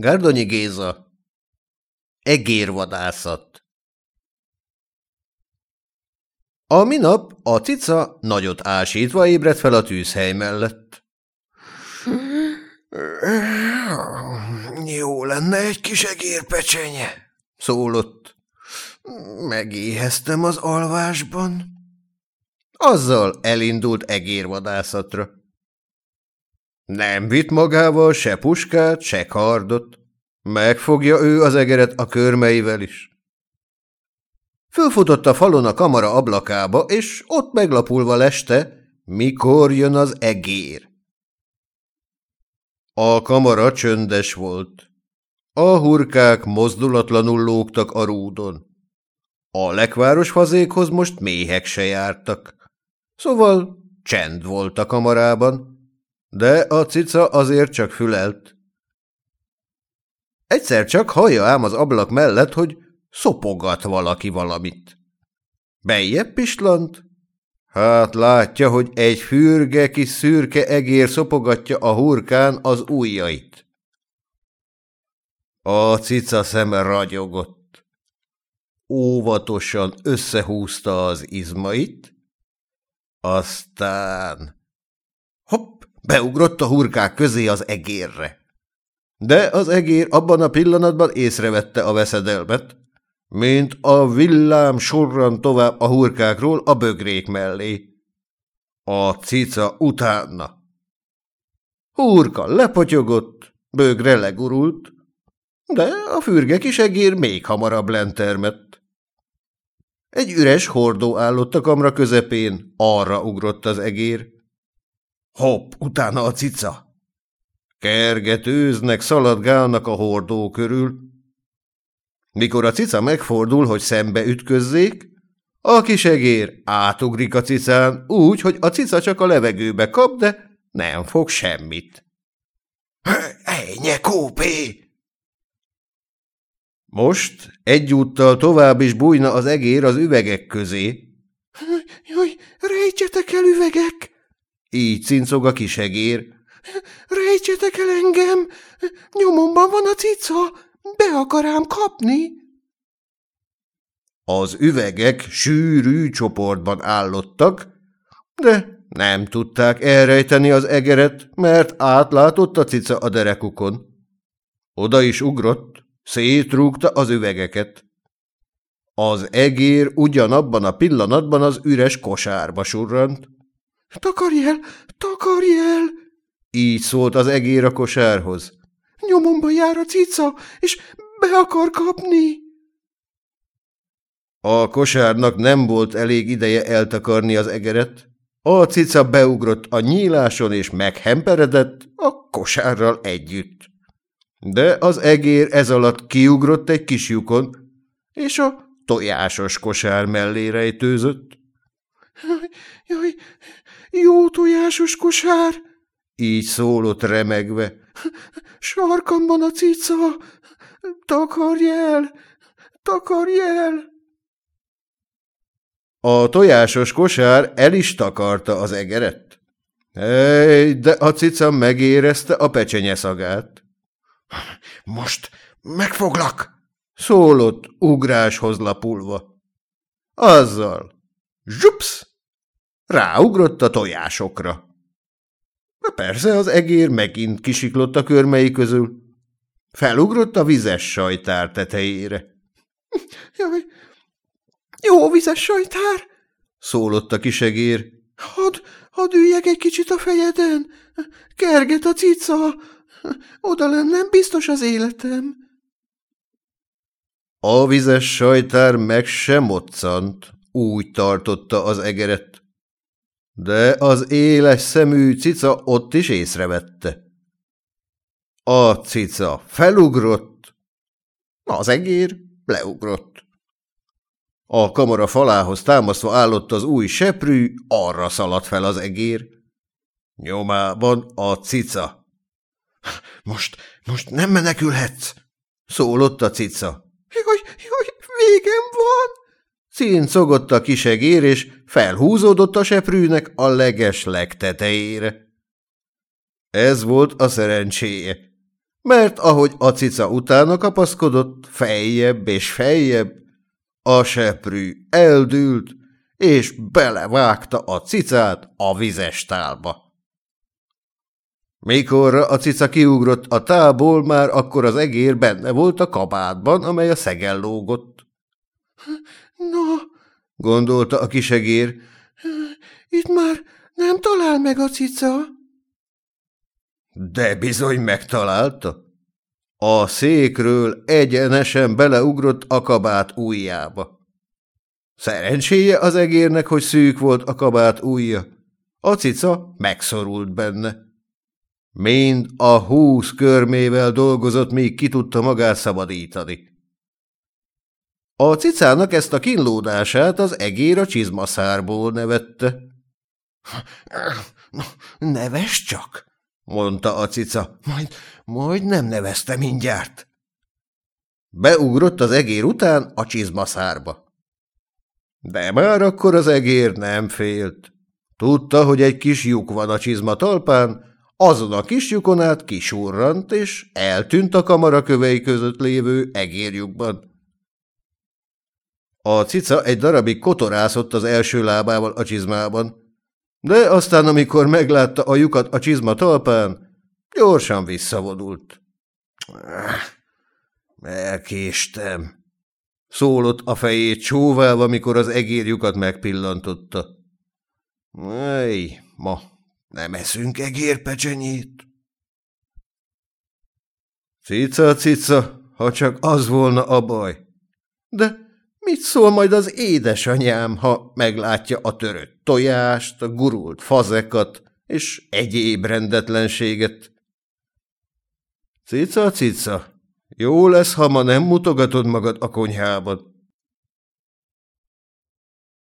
Gárdonyi Géza Egérvadászat A minap a cica nagyot ásítva ébredt fel a tűzhely mellett. Jó lenne egy kis egérpecsenye, szólott. Megéheztem az alvásban. Azzal elindult egérvadászatra. Nem vitt magával se puskát, se kardot. Megfogja ő az egeret a körmeivel is. Fölfutott a falon a kamara ablakába, és ott meglapulva leste, mikor jön az egér. A kamara csöndes volt. A hurkák mozdulatlanul lógtak a rúdon. A lekváros fazékhoz most méhek se jártak. Szóval csend volt a kamarában, de a cica azért csak fülelt. Egyszer csak hallja ám az ablak mellett, hogy szopogat valaki valamit. Bejjebb pislant? Hát látja, hogy egy fürge kis szürke egér szopogatja a hurkán az ujjait. A cica szeme ragyogott. Óvatosan összehúzta az izmait, aztán hopp, beugrott a hurkák közé az egérre. De az egér abban a pillanatban észrevette a veszedelmet, mint a villám sorran tovább a hurkákról a bögrék mellé. A cica utána. Hurka lepotyogott, bögre legurult, de a fürge kis egér még hamarabb lentermett. Egy üres hordó állott a kamra közepén, arra ugrott az egér. Hopp, utána a cica. Kergetőznek, szaladgálnak a hordó körül. Mikor a cica megfordul, hogy szembe ütközzék, a kisegér átugrik a cicán úgy, hogy a cica csak a levegőbe kap, de nem fog semmit. – Ejnye, kópé! Most egyúttal tovább is bújna az egér az üvegek közé. – Jaj, rejtjetek el, üvegek! Így cincog a kisegér. – Rejtjetek el engem! Nyomomban van a cica! Be akarám kapni! Az üvegek sűrű csoportban állottak, de nem tudták elrejteni az egeret, mert átlátott a cica a derekukon. Oda is ugrott, szétrúgta az üvegeket. Az egér ugyanabban a pillanatban az üres kosárba surrant. – Takarj el! Takarj el! Így szólt az egér a kosárhoz. – Nyomomba jár a cica, és be akar kapni! A kosárnak nem volt elég ideje eltakarni az egeret. A cica beugrott a nyíláson, és meghemperedett a kosárral együtt. De az egér ez alatt kiugrott egy kis lyukon, és a tojásos kosár mellé rejtőzött. Jaj, jaj, jó tojásos kosár! Így szólott remegve. Sarkamban a cica! Takarj el! Takarj el! A tojásos kosár el is takarta az egeret. Hey, de a cica megérezte a pecsenye szagát. Most megfoglak! Szólott ugráshoz lapulva. Azzal. Zsupsz! Ráugrott a tojásokra. Persze az egér megint kisiklott a körmei közül. Felugrott a vizes sajtár tetejére. Jaj, jó vizes sajtár! Szólott a kisegér. Hadd, hadd üljek egy kicsit a fejeden. Kerget a cica. Oda lennem biztos az életem. A vizes sajtár meg sem moccant, úgy tartotta az egeret. De az éles szemű cica ott is észrevette. A cica felugrott, az egér leugrott. A kamara falához támasztva állott az új seprű, arra szaladt fel az egér. Nyomában a cica. Most, most nem menekülhetsz, szólott a cica. Jaj, jaj, végem van! Cincogott a kisegér, és felhúzódott a seprűnek a leges legtetejére. Ez volt a szerencséje. mert ahogy a cica utána kapaszkodott, fejjebb és fejjebb, a seprű eldült, és belevágta a cicát a vizes tálba. Mikor a cica kiugrott a tából, már akkor az egér benne volt a kabátban, amely a szegen lógott. No, gondolta a kisegér, itt már nem talál meg a cica. De bizony megtalálta. A székről egyenesen beleugrott a kabát ujjába. Szerencséje az egérnek, hogy szűk volt a kabát ujja. A cica megszorult benne. Mind a húsz körmével dolgozott, míg ki tudta magát szabadítani. A cicának ezt a kínlódását az egér a csizmaszárból nevette. – Neves csak! – mondta a cica. – Majd, majd nem nevezte mindjárt. Beugrott az egér után a csizmaszárba. De már akkor az egér nem félt. Tudta, hogy egy kis lyuk van a csizma talpán, azon a kis lyukon át kisurrant, és eltűnt a kamara kövei között lévő egérjukban. A cica egy darabig kotorászott az első lábával a csizmában, de aztán, amikor meglátta a lyukat a csizma talpán, gyorsan visszavonult. Elkéstem, szólott a fejét csóválva, mikor az egérjukat megpillantotta. Ej, ma nem eszünk egérpecsenyét. Cica, cica, ha csak az volna a baj. De mit szól majd az édesanyám, ha meglátja a törött tojást, a gurult fazekat és egyéb rendetlenséget? Cica, cica, jó lesz, ha ma nem mutogatod magad a konyhában.